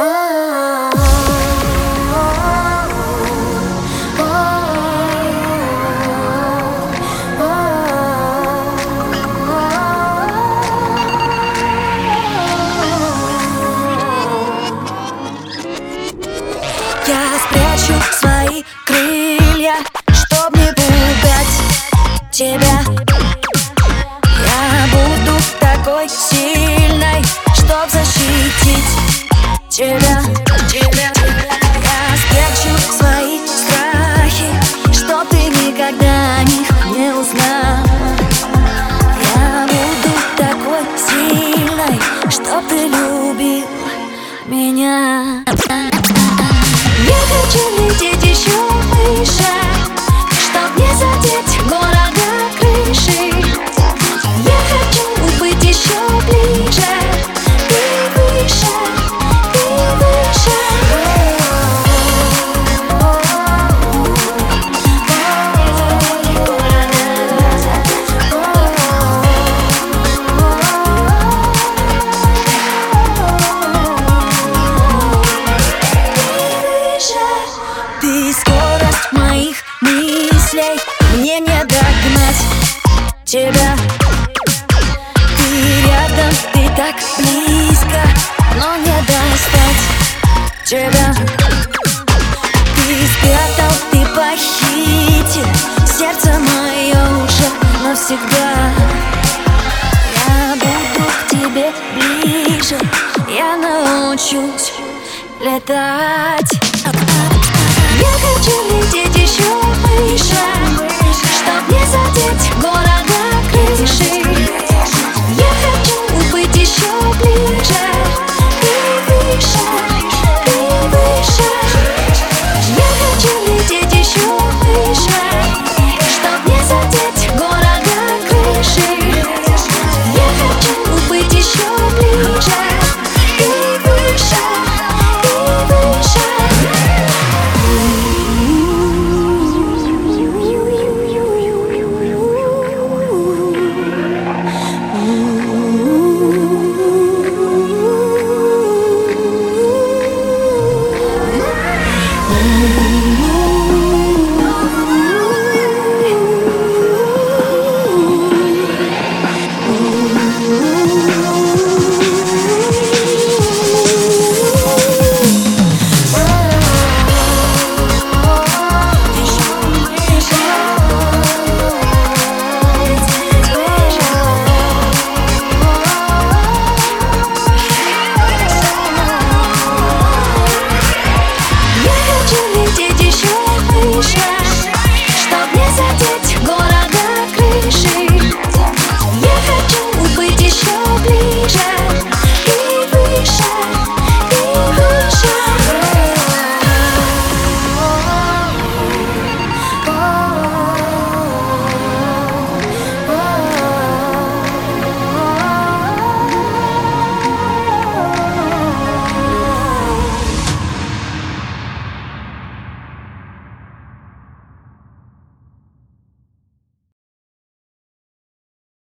Я спрячу свои крылья, чтоб не пугать тебя. Я буду такой сильной, ты любил меня. Я хочу тебя. Ты рядом, ты так близко Но не достать тебя. Ты спрятал, ты похитил Сердце мое уже навсегда. Я буду к тебе ближе Я научусь летать. Я хочу лететь еще